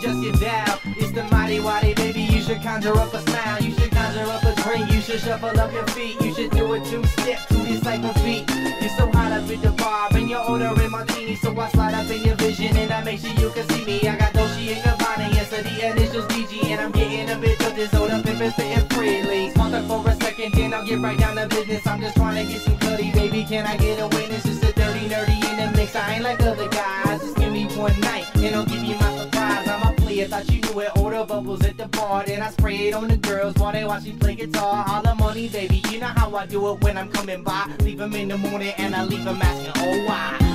adjust your dial. It's the mighty whitey, baby. You should conjure up a smile. You should conjure up a drink. You should shuffle up your feet. You should do a two step to this type of beat. You're so hot up at the bar and you're ordering martini, so I slide up in your vision and I make sure you can see me. I got Dolce and Gabbana, yes, so the initials DG, and I'm getting a bit of this old up and spitting freely. Talk for a second, then I'll get right down to business. I'm just trying to get some cutty, baby. Can I get a witness? Just a dirty nerdy in the mix. I ain't like other guys. Just give me one night thought you knew it. Order bubbles at the bar, then I spray it on the girls while they watch me play guitar. All the money, baby. You know how I do it when I'm coming by. Leave them in the morning and I leave them asking, oh why?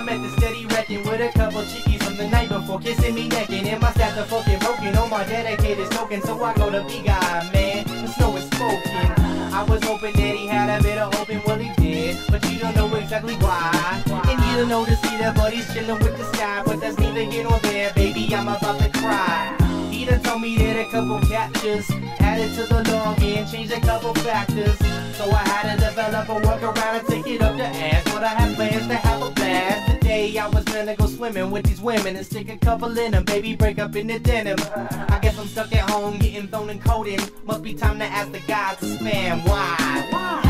On my method, steady wrecking with a couple chickies from the night before, kissing me naked, and my stats are fucking broken on my dedicated token, so I go to big guy, man. The snow is smoking. I was hoping that he had a bit of hoping, well he did, but you don't know exactly why. And you don't know to see that buddy's chilling with the sky, but that's neither here nor there, baby. I'm about to cry. He done told me that a couple captures added to the log and changed a couple factors. So I had to develop a workaround and take it up the ass. But I had plans to have I was gonna go swimming with these women and stick a couple in them, baby. Break up in the denim. I guess I'm stuck at home getting thrown and coding. Must be time to ask the gods to spam. Why? Why?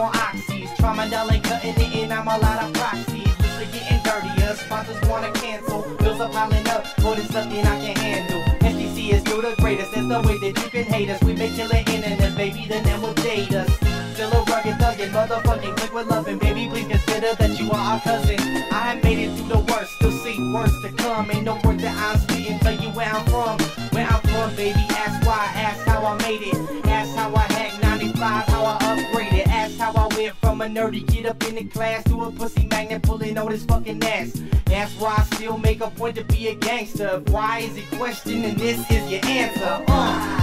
More oxys. Tramadol ain't cutting it in, I'm a lot of proxies. Lists are getting dirtier, sponsors wanna cancel. Bills are piling up, but it's something I can handle. SDC is still the greatest, that's the way that you can hate us. We make killer internet, baby, then them will date us. Still a rugged thuggin', motherfucking click with loving. Baby, please consider that you are our cousin. I made it through the worst, still see worse to come. Ain't no word that I'm spitting, tell you where I'm from. Where I'm from, baby, ask why, ask how I made it. Ask how I hacked 95, how I upgraded. Ask how I went from a nerdy kid up in the class to a pussy magnet pulling on his fucking ass. That's why I still make a point to be a gangster. Why is it question and this is your answer? Uh.